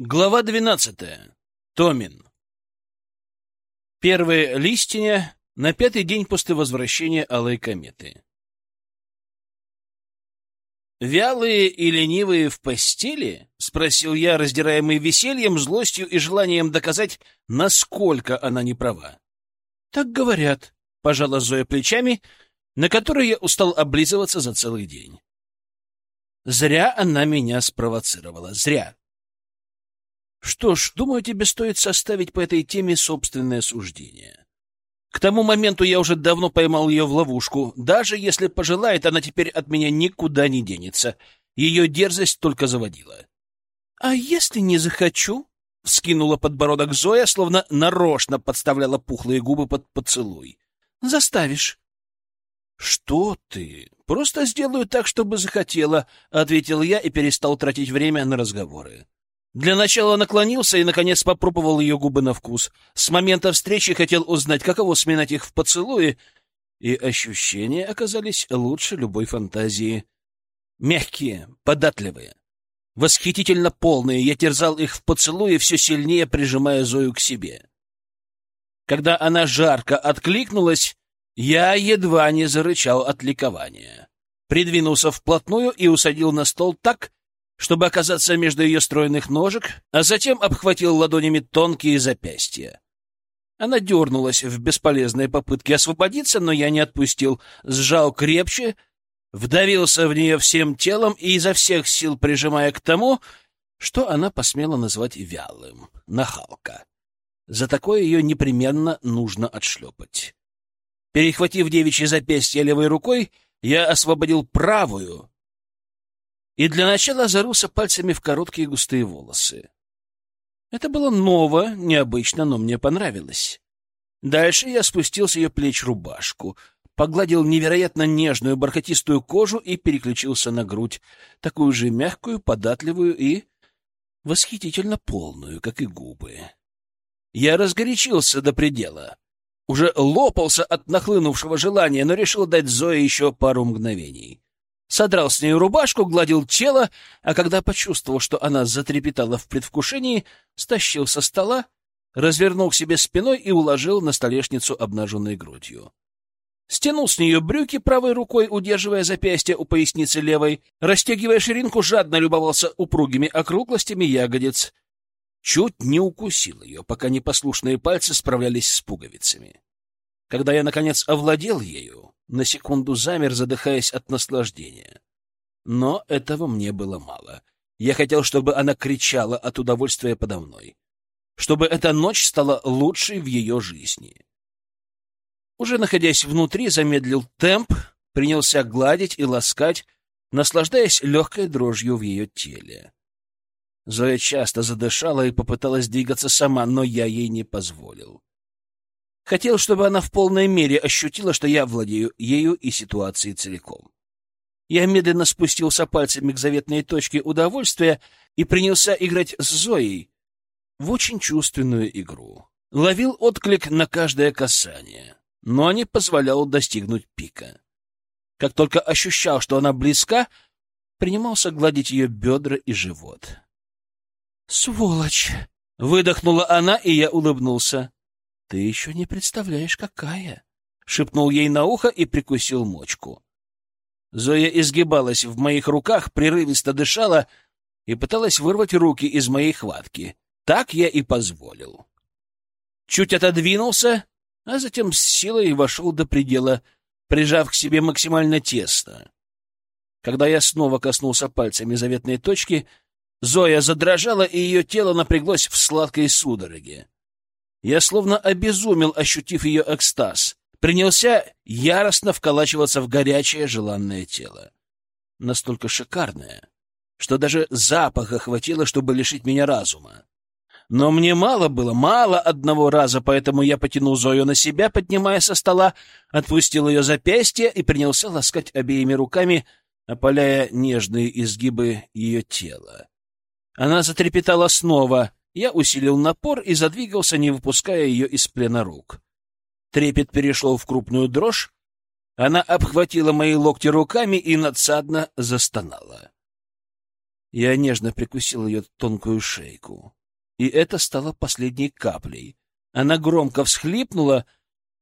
Глава двенадцатая. Томин. Первые листья на пятый день после возвращения Алой кометы. «Вялые и ленивые в постели?» — спросил я, раздираемый весельем, злостью и желанием доказать, насколько она не права. «Так говорят», — пожала Зоя плечами, на которые я устал облизываться за целый день. Зря она меня спровоцировала, зря. Что ж, думаю, тебе стоит составить по этой теме собственное суждение. К тому моменту я уже давно поймал ее в ловушку. Даже если пожелает, она теперь от меня никуда не денется. Ее дерзость только заводила. — А если не захочу? — вскинула подбородок Зоя, словно нарочно подставляла пухлые губы под поцелуй. — Заставишь. — Что ты? Просто сделаю так, чтобы захотела, — ответил я и перестал тратить время на разговоры. Для начала наклонился и, наконец, попробовал ее губы на вкус. С момента встречи хотел узнать, каково сминать их в поцелуе, и ощущения оказались лучше любой фантазии. Мягкие, податливые, восхитительно полные. Я терзал их в поцелуе, все сильнее прижимая Зою к себе. Когда она жарко откликнулась, я едва не зарычал от ликования. Придвинулся вплотную и усадил на стол так, чтобы оказаться между ее стройных ножек, а затем обхватил ладонями тонкие запястья. Она дернулась в бесполезной попытке освободиться, но я не отпустил, сжал крепче, вдавился в нее всем телом и изо всех сил прижимая к тому, что она посмела назвать вялым, нахалка. За такое ее непременно нужно отшлепать. Перехватив девичье запястье левой рукой, я освободил правую, и для начала зарылся пальцами в короткие густые волосы. Это было ново, необычно, но мне понравилось. Дальше я спустил с ее плеч рубашку, погладил невероятно нежную бархатистую кожу и переключился на грудь, такую же мягкую, податливую и восхитительно полную, как и губы. Я разгорячился до предела. Уже лопался от нахлынувшего желания, но решил дать Зое еще пару мгновений содрал с нее рубашку, гладил тело, а когда почувствовал, что она затрепетала в предвкушении, стащил со стола, развернул к себе спиной и уложил на столешницу обнаженной грудью. Стянул с нее брюки правой рукой, удерживая запястье у поясницы левой, растягивая ширинку, жадно любовался упругими округлостями ягодиц. Чуть не укусил ее, пока непослушные пальцы справлялись с пуговицами. Когда я, наконец, овладел ею, на секунду замер, задыхаясь от наслаждения. Но этого мне было мало. Я хотел, чтобы она кричала от удовольствия подо мной. Чтобы эта ночь стала лучшей в ее жизни. Уже находясь внутри, замедлил темп, принялся гладить и ласкать, наслаждаясь легкой дрожью в ее теле. Зоя часто задышала и попыталась двигаться сама, но я ей не позволил. Хотел, чтобы она в полной мере ощутила, что я владею ею и ситуацией целиком. Я медленно спустился пальцами к заветной точке удовольствия и принялся играть с Зоей в очень чувственную игру. Ловил отклик на каждое касание, но не позволял достигнуть пика. Как только ощущал, что она близка, принимался гладить ее бедра и живот. «Сволочь!» — выдохнула она, и я улыбнулся. — Ты еще не представляешь, какая! — шепнул ей на ухо и прикусил мочку. Зоя изгибалась в моих руках, прерывисто дышала и пыталась вырвать руки из моей хватки. Так я и позволил. Чуть отодвинулся, а затем с силой вошел до предела, прижав к себе максимально тесно. Когда я снова коснулся пальцами заветной точки, Зоя задрожала, и ее тело напряглось в сладкой судороге. Я словно обезумел, ощутив ее экстаз. Принялся яростно вколачиваться в горячее желанное тело. Настолько шикарное, что даже запаха хватило, чтобы лишить меня разума. Но мне мало было, мало одного раза, поэтому я потянул Зою на себя, поднимая со стола, отпустил ее запястье и принялся ласкать обеими руками, опаляя нежные изгибы ее тела. Она затрепетала снова — я усилил напор и задвигался, не выпуская ее из плена рук. Трепет перешел в крупную дрожь. Она обхватила мои локти руками и надсадно застонала. Я нежно прикусил ее тонкую шейку. И это стало последней каплей. Она громко всхлипнула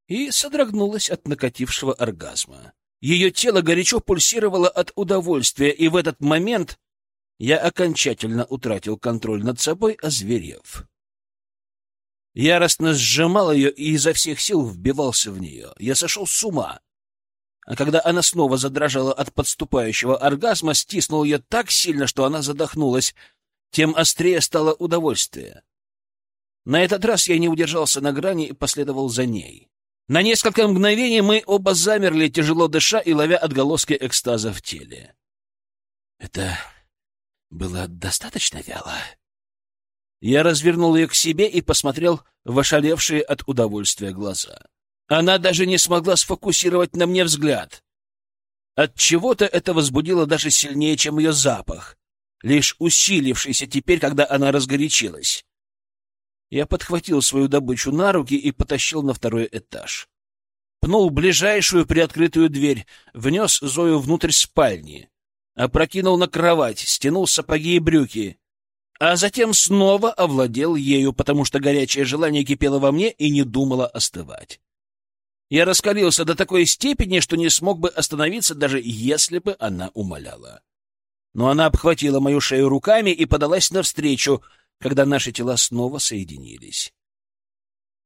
и содрогнулась от накатившего оргазма. Ее тело горячо пульсировало от удовольствия, и в этот момент я окончательно утратил контроль над собой, озверев. Яростно сжимал ее и изо всех сил вбивался в нее. Я сошел с ума. А когда она снова задрожала от подступающего оргазма, стиснул ее так сильно, что она задохнулась, тем острее стало удовольствие. На этот раз я не удержался на грани и последовал за ней. На несколько мгновений мы оба замерли, тяжело дыша и ловя отголоски экстаза в теле. Это было достаточно вяло. Я развернул ее к себе и посмотрел в ошалевшие от удовольствия глаза. Она даже не смогла сфокусировать на мне взгляд. От чего-то это возбудило даже сильнее, чем ее запах, лишь усилившийся теперь, когда она разгорячилась. Я подхватил свою добычу на руки и потащил на второй этаж. Пнул ближайшую приоткрытую дверь, внес Зою внутрь спальни, опрокинул на кровать, стянул сапоги и брюки, а затем снова овладел ею, потому что горячее желание кипело во мне и не думало остывать. Я раскалился до такой степени, что не смог бы остановиться, даже если бы она умоляла. Но она обхватила мою шею руками и подалась навстречу, когда наши тела снова соединились.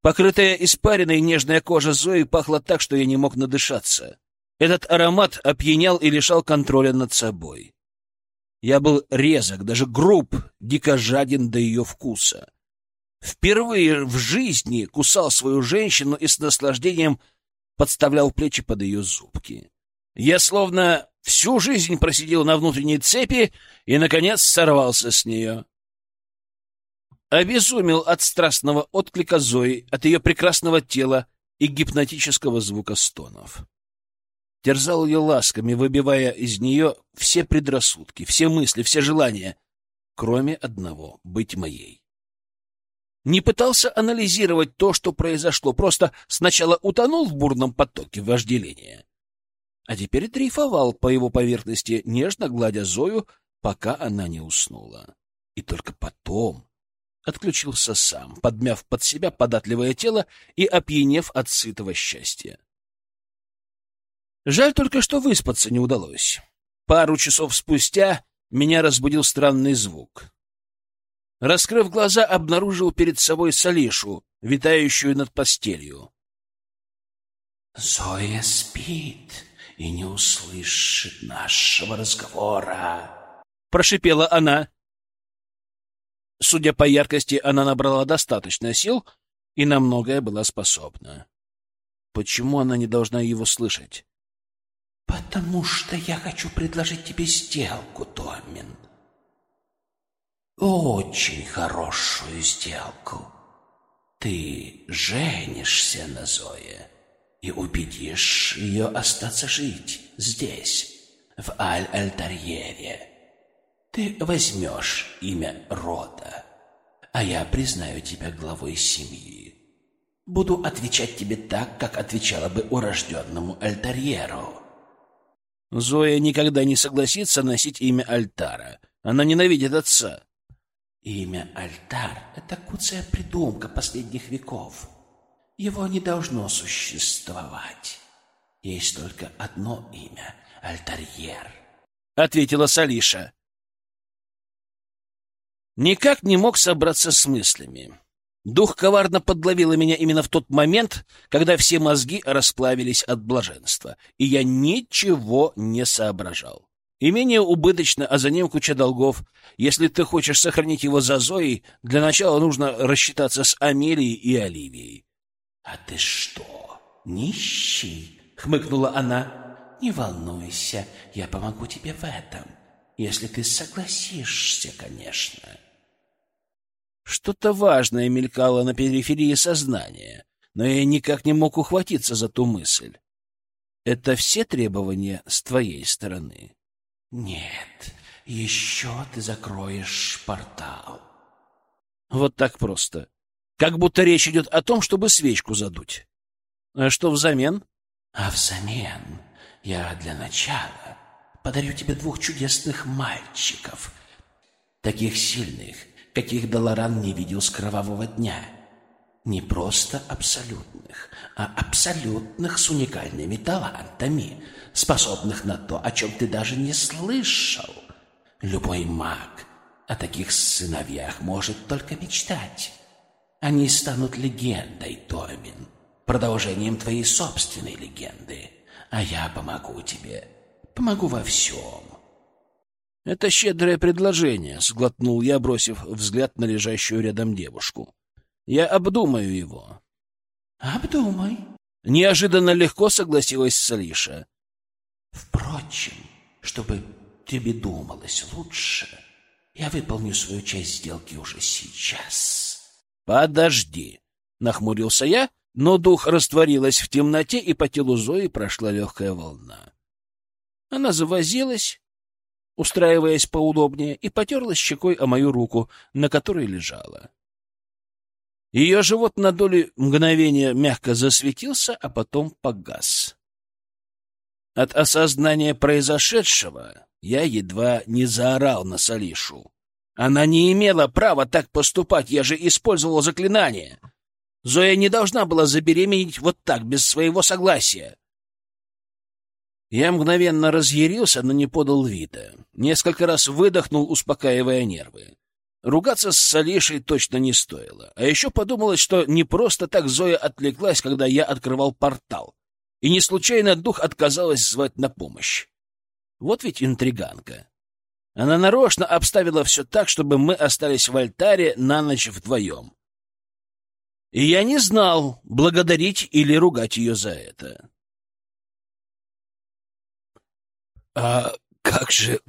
Покрытая испариной нежная кожа Зои пахла так, что я не мог надышаться. Этот аромат опьянял и лишал контроля над собой. Я был резок, даже груб, дико жаден до ее вкуса. Впервые в жизни кусал свою женщину и с наслаждением подставлял плечи под ее зубки. Я словно всю жизнь просидел на внутренней цепи и, наконец, сорвался с нее. Обезумел от страстного отклика Зои, от ее прекрасного тела и гипнотического звука стонов. Терзал ее ласками, выбивая из нее все предрассудки, все мысли, все желания, кроме одного — быть моей. Не пытался анализировать то, что произошло, просто сначала утонул в бурном потоке вожделения, а теперь дрейфовал по его поверхности, нежно гладя Зою, пока она не уснула. И только потом отключился сам, подмяв под себя податливое тело и опьянев от сытого счастья. Жаль только, что выспаться не удалось. Пару часов спустя меня разбудил странный звук. Раскрыв глаза, обнаружил перед собой Салишу, витающую над постелью. «Зоя спит и не услышит нашего разговора», — прошипела она. Судя по яркости, она набрала достаточно сил и на многое была способна. Почему она не должна его слышать? «Потому что я хочу предложить тебе сделку, Томин. Очень хорошую сделку. Ты женишься на Зое и убедишь ее остаться жить здесь, в Аль-Альтарьере. Ты возьмешь имя рода, а я признаю тебя главой семьи. Буду отвечать тебе так, как отвечала бы урожденному альтарьеру. Зоя никогда не согласится носить имя Альтара. Она ненавидит отца. Имя Альтар — это куцая придумка последних веков. Его не должно существовать. Есть только одно имя — Альтарьер. — ответила Салиша. Никак не мог собраться с мыслями. Дух коварно подловила меня именно в тот момент, когда все мозги расплавились от блаженства, и я ничего не соображал. Имение убыточно, а за ним куча долгов. Если ты хочешь сохранить его за Зоей, для начала нужно рассчитаться с Амелией и Оливией. — А ты что, нищий? — хмыкнула она. — Не волнуйся, я помогу тебе в этом, если ты согласишься, конечно. — что-то важное мелькало на периферии сознания, но я никак не мог ухватиться за ту мысль. Это все требования с твоей стороны? Нет, еще ты закроешь портал. Вот так просто. Как будто речь идет о том, чтобы свечку задуть. А что взамен? А взамен я для начала подарю тебе двух чудесных мальчиков, Таких сильных, каких Долоран не видел с кровавого дня. Не просто абсолютных, а абсолютных с уникальными талантами, способных на то, о чем ты даже не слышал. Любой маг о таких сыновьях может только мечтать. Они станут легендой, Томин, продолжением твоей собственной легенды. А я помогу тебе, помогу во всем. «Это щедрое предложение», — сглотнул я, бросив взгляд на лежащую рядом девушку. «Я обдумаю его». «Обдумай», — неожиданно легко согласилась Салиша. «Впрочем, чтобы тебе думалось лучше, я выполню свою часть сделки уже сейчас». «Подожди», — нахмурился я, но дух растворилась в темноте, и по телу Зои прошла легкая волна. Она завозилась, устраиваясь поудобнее, и потерлась щекой о мою руку, на которой лежала. Ее живот на долю мгновения мягко засветился, а потом погас. От осознания произошедшего я едва не заорал на Салишу. Она не имела права так поступать, я же использовал заклинание. Зоя не должна была забеременеть вот так, без своего согласия. Я мгновенно разъярился, но не подал вида. Несколько раз выдохнул, успокаивая нервы. Ругаться с Салишей точно не стоило. А еще подумалось, что не просто так Зоя отвлеклась, когда я открывал портал. И не случайно дух отказалась звать на помощь. Вот ведь интриганка. Она нарочно обставила все так, чтобы мы остались в альтаре на ночь вдвоем. И я не знал, благодарить или ругать ее за это. — А как же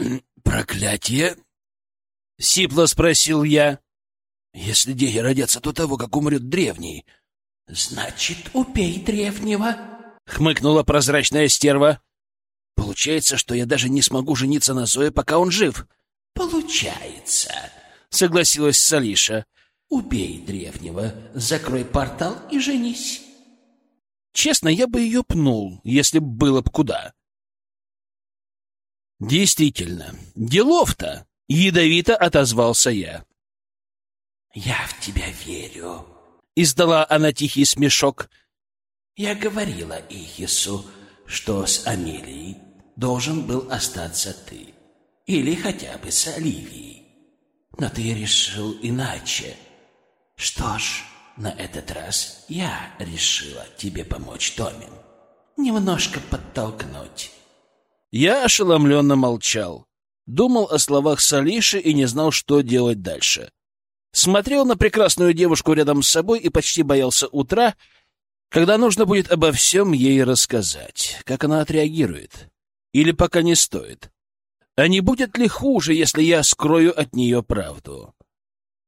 проклятие? — сипло спросил я. — Если дети родятся до того, как умрет древний. — Значит, убей древнего, — хмыкнула прозрачная стерва. — Получается, что я даже не смогу жениться на Зое, пока он жив. — Получается, — согласилась Салиша. — Убей древнего, закрой портал и женись. Честно, я бы ее пнул, если б было б куда. Действительно, делов-то, ядовито отозвался я. Я в тебя верю, издала она тихий смешок. Я говорила Ихису, что с Амелией должен был остаться ты, или хотя бы с Оливией. Но ты решил иначе. Что ж, на этот раз я решила тебе помочь, Томин. Немножко подтолкнуть. Я ошеломленно молчал. Думал о словах Салиши и не знал, что делать дальше. Смотрел на прекрасную девушку рядом с собой и почти боялся утра, когда нужно будет обо всем ей рассказать. Как она отреагирует? Или пока не стоит? А не будет ли хуже, если я скрою от нее правду?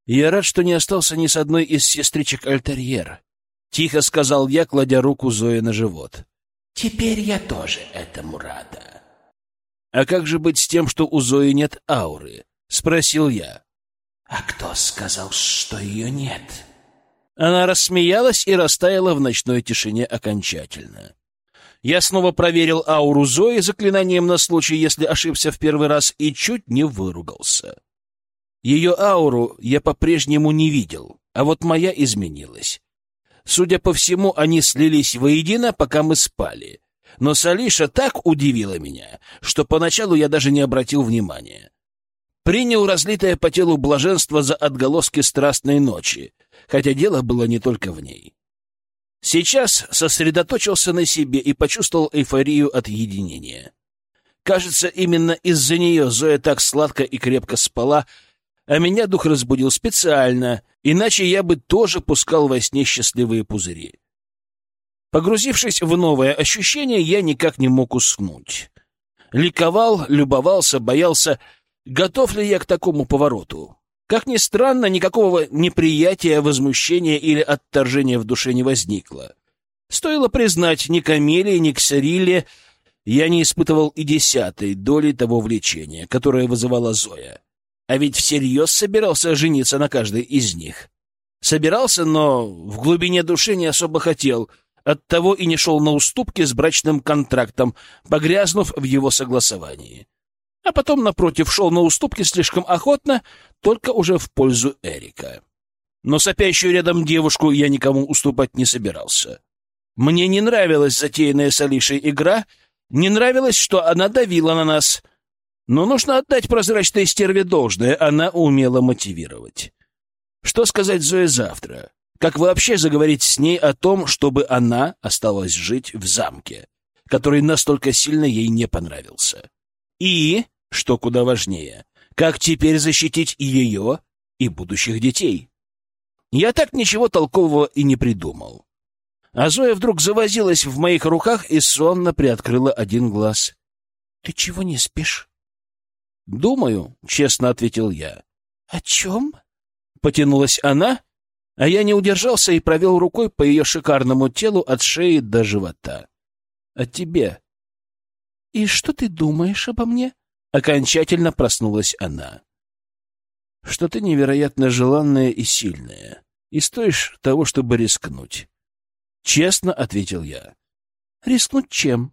Я рад, что не остался ни с одной из сестричек Альтерьер. Тихо сказал я, кладя руку Зои на живот. Теперь я тоже этому рада. «А как же быть с тем, что у Зои нет ауры?» — спросил я. «А кто сказал, что ее нет?» Она рассмеялась и растаяла в ночной тишине окончательно. Я снова проверил ауру Зои заклинанием на случай, если ошибся в первый раз, и чуть не выругался. Ее ауру я по-прежнему не видел, а вот моя изменилась. Судя по всему, они слились воедино, пока мы спали, но Салиша так удивила меня, что поначалу я даже не обратил внимания. Принял разлитое по телу блаженство за отголоски страстной ночи, хотя дело было не только в ней. Сейчас сосредоточился на себе и почувствовал эйфорию от единения. Кажется, именно из-за нее Зоя так сладко и крепко спала, а меня дух разбудил специально, иначе я бы тоже пускал во сне счастливые пузыри. Погрузившись в новое ощущение, я никак не мог уснуть. Ликовал, любовался, боялся, готов ли я к такому повороту. Как ни странно, никакого неприятия, возмущения или отторжения в душе не возникло. Стоило признать, ни к Амелии, ни к Сарилле я не испытывал и десятой доли того влечения, которое вызывала Зоя. А ведь всерьез собирался жениться на каждой из них. Собирался, но в глубине души не особо хотел — Оттого и не шел на уступки с брачным контрактом, погрязнув в его согласовании. а потом, напротив, шел на уступки слишком охотно, только уже в пользу Эрика. Но сопящую рядом девушку я никому уступать не собирался. Мне не нравилась затеянная с Алишей игра, не нравилось, что она давила на нас. Но нужно отдать прозрачной стерве должное, она умела мотивировать. Что сказать Зое завтра? Как вообще заговорить с ней о том, чтобы она осталась жить в замке, который настолько сильно ей не понравился? И, что куда важнее, как теперь защитить и ее, и будущих детей? Я так ничего толкового и не придумал. А Зоя вдруг завозилась в моих руках и сонно приоткрыла один глаз. — Ты чего не спишь? — Думаю, — честно ответил я. — О чем? — потянулась она, а я не удержался и провел рукой по ее шикарному телу от шеи до живота. — О тебе. — И что ты думаешь обо мне? — окончательно проснулась она. — Что ты невероятно желанная и сильная, и стоишь того, чтобы рискнуть. Честно ответил я. Рискнуть чем?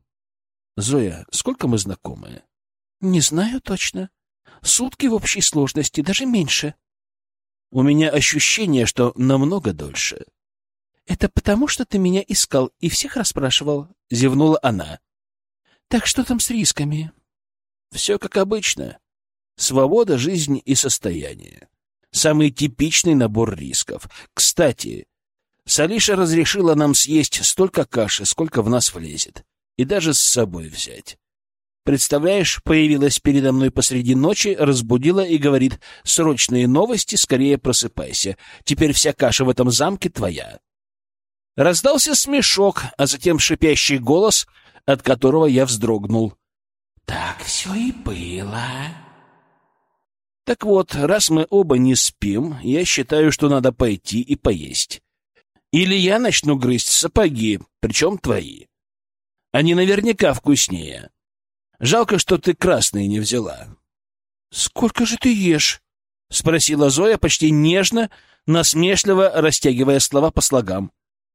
Зоя, сколько мы знакомы? Не знаю точно. Сутки в общей сложности, даже меньше. У меня ощущение, что намного дольше. Это потому, что ты меня искал и всех расспрашивал, зевнула она. Так что там с рисками? Все как обычно. Свобода, жизнь и состояние. Самый типичный набор рисков. Кстати, Салиша разрешила нам съесть столько каши, сколько в нас влезет, и даже с собой взять. Представляешь, появилась передо мной посреди ночи, разбудила и говорит, «Срочные новости, скорее просыпайся. Теперь вся каша в этом замке твоя». Раздался смешок, а затем шипящий голос, от которого я вздрогнул. «Так все и было». Так вот, раз мы оба не спим, я считаю, что надо пойти и поесть. Или я начну грызть сапоги, причем твои. Они наверняка вкуснее. Жалко, что ты красные не взяла. — Сколько же ты ешь? — спросила Зоя почти нежно, насмешливо растягивая слова по слогам.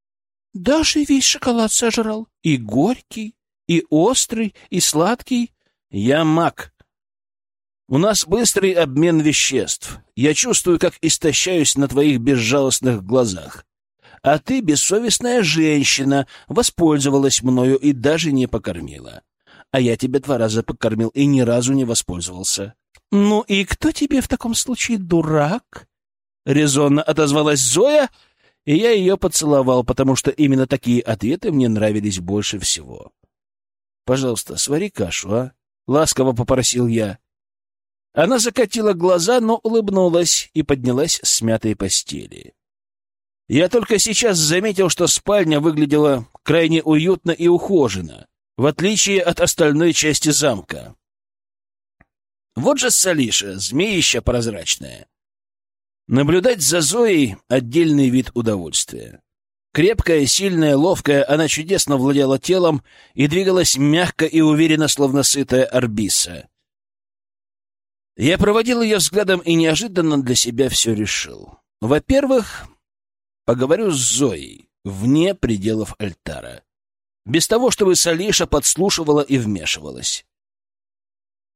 — Даже весь шоколад сожрал. И горький, и острый, и сладкий. Я маг. У нас быстрый обмен веществ. Я чувствую, как истощаюсь на твоих безжалостных глазах а ты, бессовестная женщина, воспользовалась мною и даже не покормила. А я тебя два раза покормил и ни разу не воспользовался. — Ну и кто тебе в таком случае дурак? — резонно отозвалась Зоя, и я ее поцеловал, потому что именно такие ответы мне нравились больше всего. — Пожалуйста, свари кашу, а? — ласково попросил я. Она закатила глаза, но улыбнулась и поднялась с мятой постели. Я только сейчас заметил, что спальня выглядела крайне уютно и ухоженно, в отличие от остальной части замка. Вот же Салиша, змеища прозрачная. Наблюдать за Зоей — отдельный вид удовольствия. Крепкая, сильная, ловкая, она чудесно владела телом и двигалась мягко и уверенно, словно сытая арбиса. Я проводил ее взглядом и неожиданно для себя все решил. Во-первых, Поговорю с Зоей, вне пределов альтара. Без того, чтобы Салиша подслушивала и вмешивалась.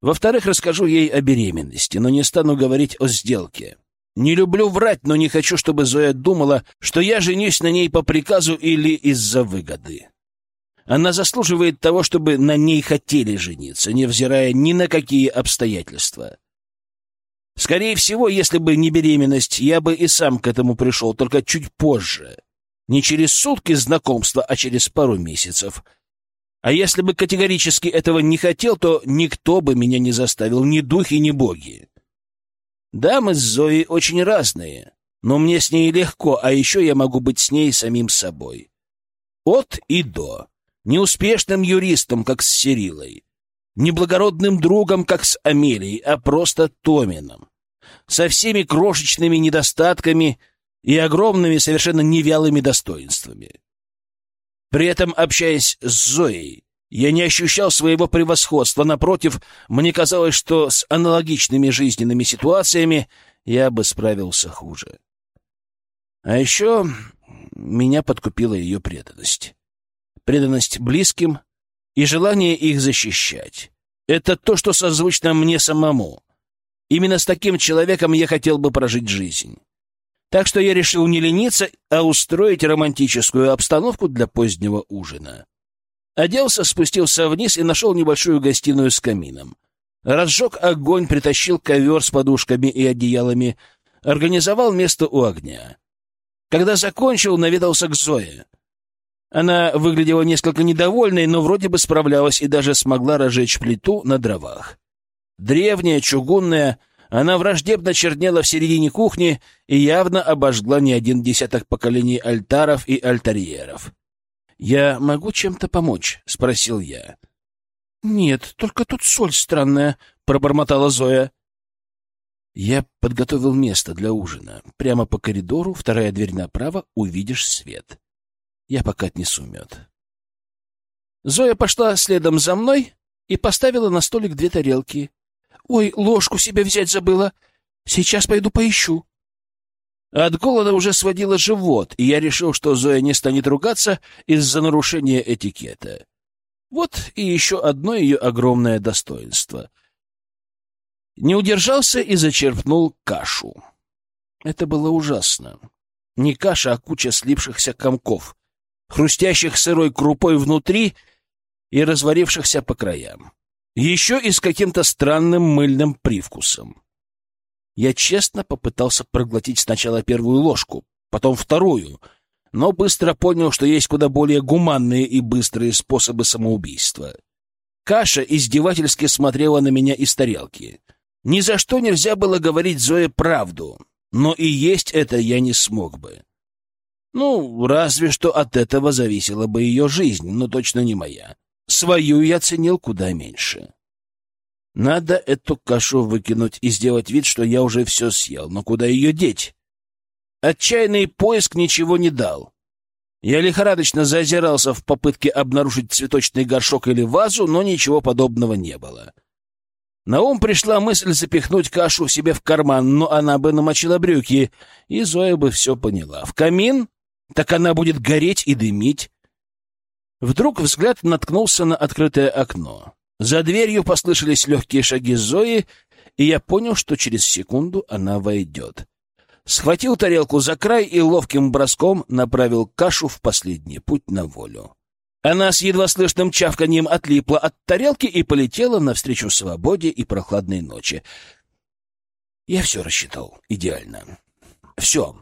Во-вторых, расскажу ей о беременности, но не стану говорить о сделке. Не люблю врать, но не хочу, чтобы Зоя думала, что я женюсь на ней по приказу или из-за выгоды. Она заслуживает того, чтобы на ней хотели жениться, невзирая ни на какие обстоятельства. Скорее всего, если бы не беременность, я бы и сам к этому пришел, только чуть позже. Не через сутки знакомства, а через пару месяцев. А если бы категорически этого не хотел, то никто бы меня не заставил, ни духи, ни боги. Да, мы с Зоей очень разные, но мне с ней легко, а еще я могу быть с ней самим собой. От и до. Неуспешным юристом, как с Серилой. Неблагородным другом, как с Амелией, а просто Томином со всеми крошечными недостатками и огромными, совершенно невялыми достоинствами. При этом, общаясь с Зоей, я не ощущал своего превосходства. Напротив, мне казалось, что с аналогичными жизненными ситуациями я бы справился хуже. А еще меня подкупила ее преданность. Преданность близким и желание их защищать. Это то, что созвучно мне самому. Именно с таким человеком я хотел бы прожить жизнь. Так что я решил не лениться, а устроить романтическую обстановку для позднего ужина. Оделся, спустился вниз и нашел небольшую гостиную с камином. Разжег огонь, притащил ковер с подушками и одеялами, организовал место у огня. Когда закончил, наведался к Зое. Она выглядела несколько недовольной, но вроде бы справлялась и даже смогла разжечь плиту на дровах. Древняя, чугунная, она враждебно чернела в середине кухни и явно обожгла не один десяток поколений альтаров и альтерьеров. «Я могу чем-то помочь?» — спросил я. «Нет, только тут соль странная», — пробормотала Зоя. Я подготовил место для ужина. Прямо по коридору, вторая дверь направо, увидишь свет. Я пока отнесу мед. Зоя пошла следом за мной и поставила на столик две тарелки. «Ой, ложку себе взять забыла. Сейчас пойду поищу». От голода уже сводило живот, и я решил, что Зоя не станет ругаться из-за нарушения этикета. Вот и еще одно ее огромное достоинство. Не удержался и зачерпнул кашу. Это было ужасно. Не каша, а куча слипшихся комков хрустящих сырой крупой внутри и разварившихся по краям. Еще и с каким-то странным мыльным привкусом. Я честно попытался проглотить сначала первую ложку, потом вторую, но быстро понял, что есть куда более гуманные и быстрые способы самоубийства. Каша издевательски смотрела на меня из тарелки. Ни за что нельзя было говорить Зое правду, но и есть это я не смог бы. Ну, разве что от этого зависела бы ее жизнь, но точно не моя. Свою я ценил куда меньше. Надо эту кашу выкинуть и сделать вид, что я уже все съел, но куда ее деть? Отчаянный поиск ничего не дал. Я лихорадочно зазирался в попытке обнаружить цветочный горшок или вазу, но ничего подобного не было. На ум пришла мысль запихнуть кашу себе в карман, но она бы намочила брюки, и Зоя бы все поняла. В камин так она будет гореть и дымить. Вдруг взгляд наткнулся на открытое окно. За дверью послышались легкие шаги Зои, и я понял, что через секунду она войдет. Схватил тарелку за край и ловким броском направил кашу в последний путь на волю. Она с едва слышным чавканьем отлипла от тарелки и полетела навстречу свободе и прохладной ночи. Я все рассчитал идеально. Все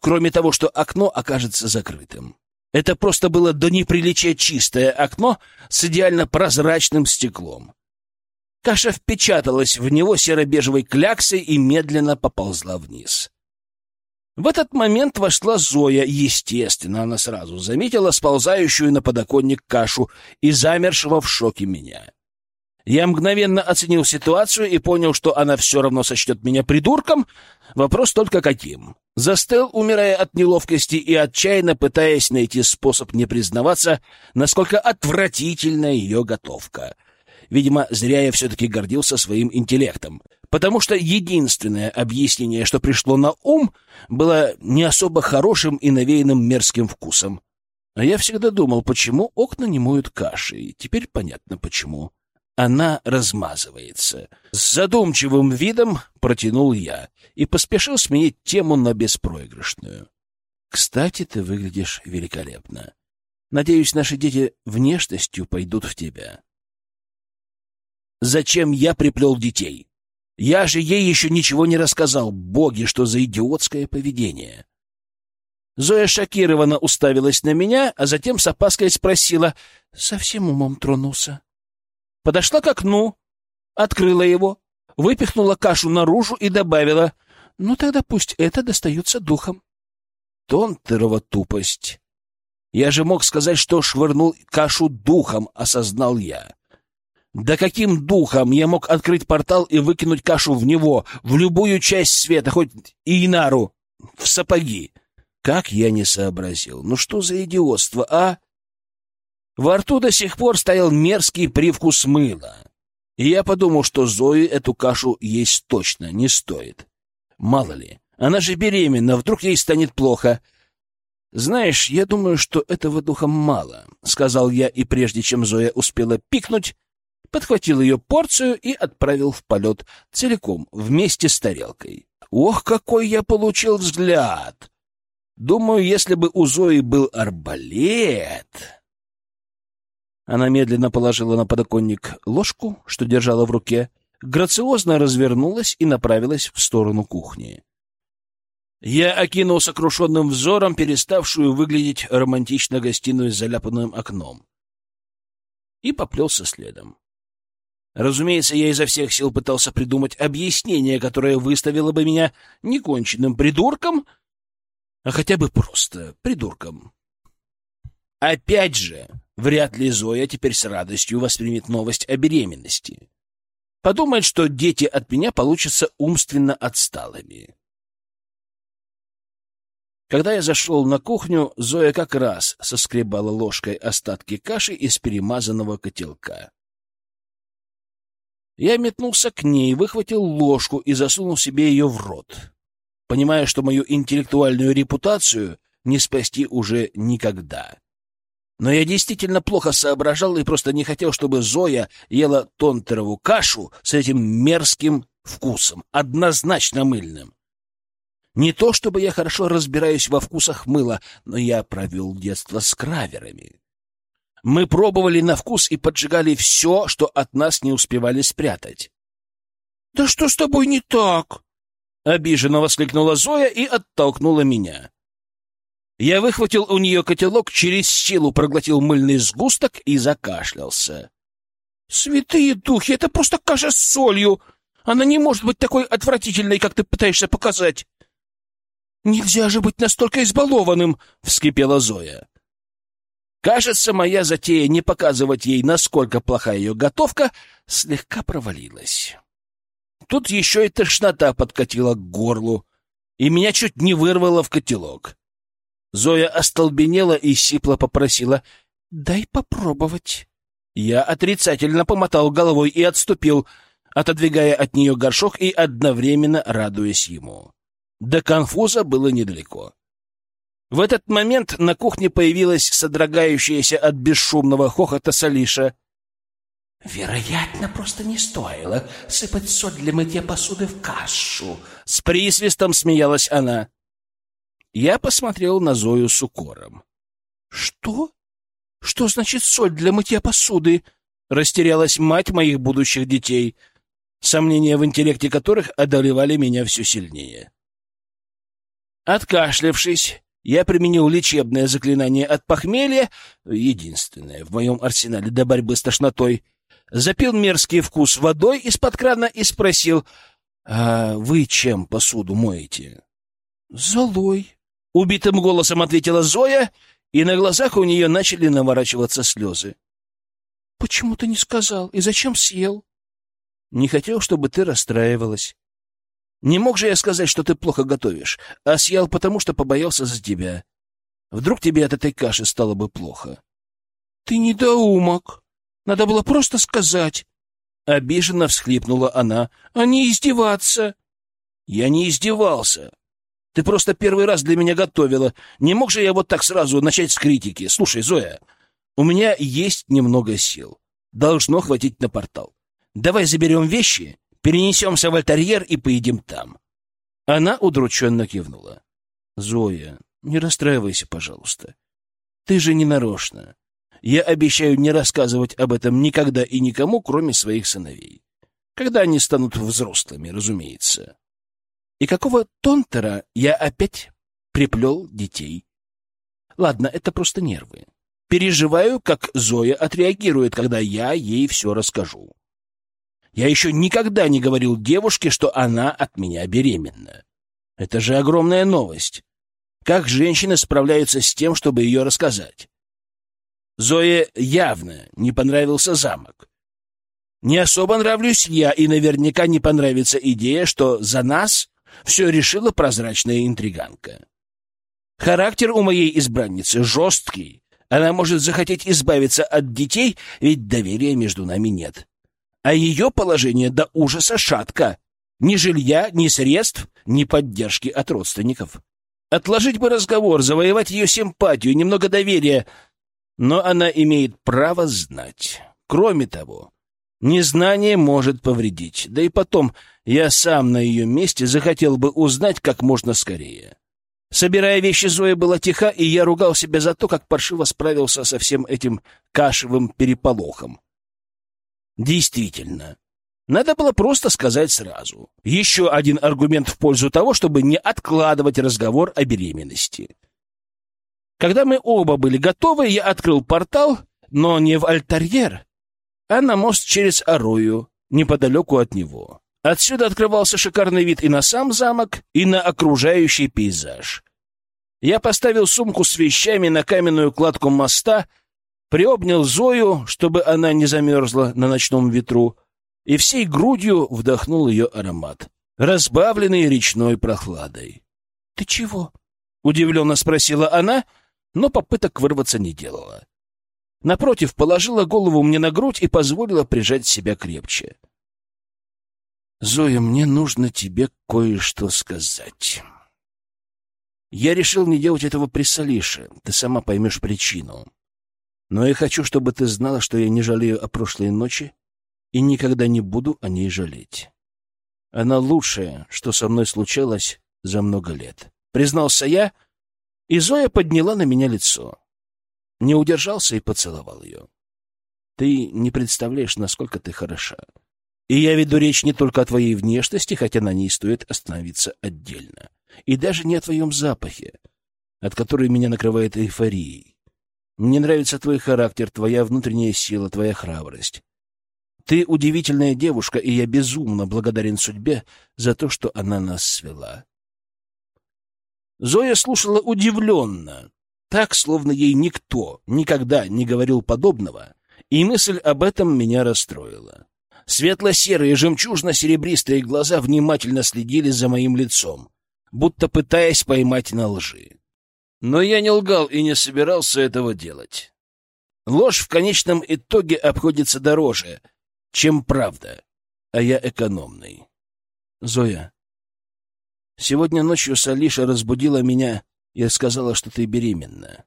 кроме того, что окно окажется закрытым. Это просто было до неприличия чистое окно с идеально прозрачным стеклом. Каша впечаталась в него серо-бежевой кляксой и медленно поползла вниз. В этот момент вошла Зоя. Естественно, она сразу заметила сползающую на подоконник кашу и замершего в шоке меня. Я мгновенно оценил ситуацию и понял, что она все равно сочтет меня придурком. Вопрос только каким. Застыл, умирая от неловкости и отчаянно пытаясь найти способ не признаваться, насколько отвратительна ее готовка. Видимо, зря я все-таки гордился своим интеллектом, потому что единственное объяснение, что пришло на ум, было не особо хорошим и навеянным мерзким вкусом. А я всегда думал, почему окна не моют кашей. Теперь понятно, почему она размазывается. С задумчивым видом протянул я и поспешил сменить тему на беспроигрышную. «Кстати, ты выглядишь великолепно. Надеюсь, наши дети внешностью пойдут в тебя». «Зачем я приплел детей? Я же ей еще ничего не рассказал. Боги, что за идиотское поведение!» Зоя шокированно уставилась на меня, а затем с опаской спросила, «Совсем умом тронулся?» Подошла к окну, открыла его, выпихнула кашу наружу и добавила, «Ну тогда пусть это достается духом». Тонтерова тупость. Я же мог сказать, что швырнул кашу духом, осознал я. Да каким духом я мог открыть портал и выкинуть кашу в него, в любую часть света, хоть и Инару, в сапоги? Как я не сообразил? Ну что за идиотство, а? Во рту до сих пор стоял мерзкий привкус мыла. И я подумал, что Зои эту кашу есть точно не стоит. Мало ли, она же беременна, вдруг ей станет плохо. «Знаешь, я думаю, что этого духа мало», — сказал я, и прежде чем Зоя успела пикнуть, подхватил ее порцию и отправил в полет целиком, вместе с тарелкой. Ох, какой я получил взгляд! Думаю, если бы у Зои был арбалет... Она медленно положила на подоконник ложку, что держала в руке, грациозно развернулась и направилась в сторону кухни. Я окинул сокрушенным взором переставшую выглядеть романтично гостиную с заляпанным окном и поплелся следом. Разумеется, я изо всех сил пытался придумать объяснение, которое выставило бы меня не конченным придурком, а хотя бы просто придурком. Опять же, вряд ли Зоя теперь с радостью воспримет новость о беременности. Подумает, что дети от меня получатся умственно отсталыми. Когда я зашел на кухню, Зоя как раз соскребала ложкой остатки каши из перемазанного котелка. Я метнулся к ней, выхватил ложку и засунул себе ее в рот, понимая, что мою интеллектуальную репутацию не спасти уже никогда. Но я действительно плохо соображал и просто не хотел, чтобы Зоя ела тонтерову кашу с этим мерзким вкусом, однозначно мыльным. Не то чтобы я хорошо разбираюсь во вкусах мыла, но я провел детство с краверами. Мы пробовали на вкус и поджигали все, что от нас не успевали спрятать. — Да что с тобой не так? — обиженно воскликнула Зоя и оттолкнула меня. Я выхватил у нее котелок, через силу проглотил мыльный сгусток и закашлялся. — Святые духи, это просто каша с солью! Она не может быть такой отвратительной, как ты пытаешься показать. «Нельзя же быть настолько избалованным!» — вскипела Зоя. Кажется, моя затея не показывать ей, насколько плоха ее готовка, слегка провалилась. Тут еще и тошнота подкатила к горлу, и меня чуть не вырвало в котелок. Зоя остолбенела и сипло попросила «Дай попробовать». Я отрицательно помотал головой и отступил, отодвигая от нее горшок и одновременно радуясь ему. До конфуза было недалеко. В этот момент на кухне появилась содрогающаяся от бесшумного хохота Салиша. «Вероятно, просто не стоило сыпать соль для мытья посуды в кашу». С присвистом смеялась она. Я посмотрел на Зою с укором. «Что? Что значит соль для мытья посуды?» Растерялась мать моих будущих детей, сомнения в интеллекте которых одолевали меня все сильнее. Откашлявшись, я применил лечебное заклинание от похмелья, единственное в моем арсенале для борьбы с тошнотой, запил мерзкий вкус водой из-под крана и спросил, «А вы чем посуду моете?» «Золой», — убитым голосом ответила Зоя, и на глазах у нее начали наворачиваться слезы. «Почему ты не сказал? И зачем съел?» «Не хотел, чтобы ты расстраивалась. Не мог же я сказать, что ты плохо готовишь, а съел потому, что побоялся за тебя. Вдруг тебе от этой каши стало бы плохо. — Ты недоумок. Надо было просто сказать. Обиженно всхлипнула она. — А не издеваться. — Я не издевался. Ты просто первый раз для меня готовила. Не мог же я вот так сразу начать с критики. Слушай, Зоя, у меня есть немного сил. Должно хватить на портал. Давай заберем вещи Перенесемся в альтерьер и поедим там. Она удрученно кивнула. Зоя, не расстраивайся, пожалуйста. Ты же не нарочно. Я обещаю не рассказывать об этом никогда и никому, кроме своих сыновей. Когда они станут взрослыми, разумеется. И какого тонтера я опять приплел детей? Ладно, это просто нервы. Переживаю, как Зоя отреагирует, когда я ей все расскажу. Я еще никогда не говорил девушке, что она от меня беременна. Это же огромная новость. Как женщины справляются с тем, чтобы ее рассказать? Зое явно не понравился замок. Не особо нравлюсь я, и наверняка не понравится идея, что за нас все решила прозрачная интриганка. Характер у моей избранницы жесткий. Она может захотеть избавиться от детей, ведь доверия между нами нет а ее положение до ужаса шатко. Ни жилья, ни средств, ни поддержки от родственников. Отложить бы разговор, завоевать ее симпатию, немного доверия. Но она имеет право знать. Кроме того, Незнание может повредить. Да и потом, я сам на ее месте захотел бы узнать как можно скорее. Собирая вещи, Зоя была тиха, и я ругал себя за то, как паршиво справился со всем этим кашевым переполохом. Действительно, надо было просто сказать сразу. Еще один аргумент в пользу того, чтобы не откладывать разговор о беременности. Когда мы оба были готовы, я открыл портал, но не в альтерьер, а на мост через Арою, неподалеку от него. Отсюда открывался шикарный вид и на сам замок, и на окружающий пейзаж. Я поставил сумку с вещами на каменную кладку моста, приобнял Зою, чтобы она не замерзла на ночном ветру, и всей грудью вдохнул ее аромат, разбавленный речной прохладой. — Ты чего? — удивленно спросила она, но попыток вырваться не делала. Напротив, положила голову мне на грудь и позволила прижать себя крепче. «Зоя, мне нужно тебе кое-что сказать. Я решил не делать этого при Салише, ты сама поймешь причину. Но я хочу, чтобы ты знала, что я не жалею о прошлой ночи и никогда не буду о ней жалеть. Она лучшая, что со мной случалось за много лет. Признался я, и Зоя подняла на меня лицо. Не удержался и поцеловал ее. Ты не представляешь, насколько ты хороша. И я веду речь не только о твоей внешности, хотя на ней стоит остановиться отдельно. И даже не о твоем запахе, от которой меня накрывает эйфорией. Мне нравится твой характер, твоя внутренняя сила, твоя храбрость. Ты удивительная девушка, и я безумно благодарен судьбе за то, что она нас свела. Зоя слушала удивленно, так, словно ей никто никогда не говорил подобного, и мысль об этом меня расстроила. Светло-серые, жемчужно-серебристые глаза внимательно следили за моим лицом, будто пытаясь поймать на лжи. Но я не лгал и не собирался этого делать. Ложь в конечном итоге обходится дороже, чем правда, а я экономный. Зоя, сегодня ночью Салиша разбудила меня и сказала, что ты беременна.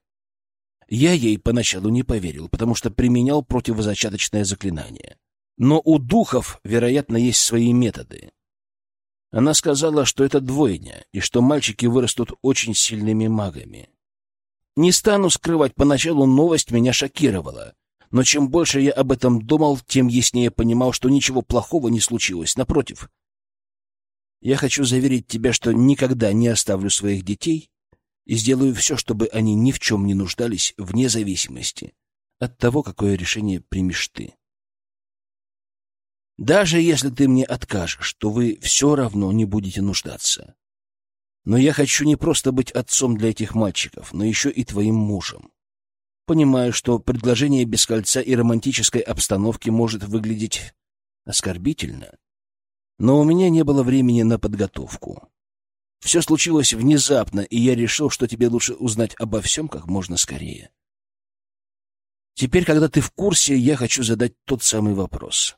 Я ей поначалу не поверил, потому что применял противозачаточное заклинание. Но у духов, вероятно, есть свои методы. Она сказала, что это двойня, и что мальчики вырастут очень сильными магами. Не стану скрывать, поначалу новость меня шокировала, но чем больше я об этом думал, тем яснее понимал, что ничего плохого не случилось. Напротив, я хочу заверить тебя, что никогда не оставлю своих детей и сделаю все, чтобы они ни в чем не нуждались, вне зависимости от того, какое решение примешь ты. Даже если ты мне откажешь, то вы все равно не будете нуждаться. Но я хочу не просто быть отцом для этих мальчиков, но еще и твоим мужем. Понимаю, что предложение без кольца и романтической обстановки может выглядеть оскорбительно, но у меня не было времени на подготовку. Все случилось внезапно, и я решил, что тебе лучше узнать обо всем как можно скорее. Теперь, когда ты в курсе, я хочу задать тот самый вопрос.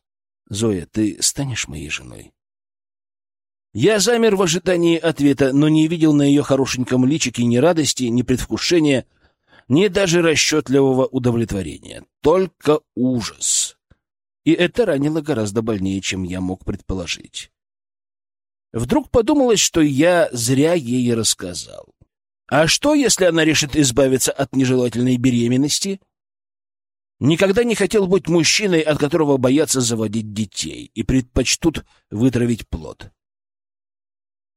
Зоя, ты станешь моей женой? Я замер в ожидании ответа, но не видел на ее хорошеньком личике ни радости, ни предвкушения, ни даже расчетливого удовлетворения. Только ужас. И это ранило гораздо больнее, чем я мог предположить. Вдруг подумалось, что я зря ей рассказал. А что, если она решит избавиться от нежелательной беременности? Никогда не хотел быть мужчиной, от которого боятся заводить детей и предпочтут вытравить плод.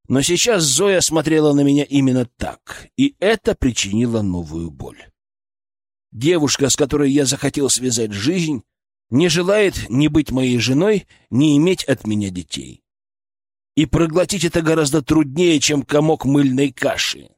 Но сейчас Зоя смотрела на меня именно так, и это причинило новую боль. Девушка, с которой я захотел связать жизнь, не желает ни быть моей женой, ни иметь от меня детей и проглотить это гораздо труднее, чем комок мыльной каши.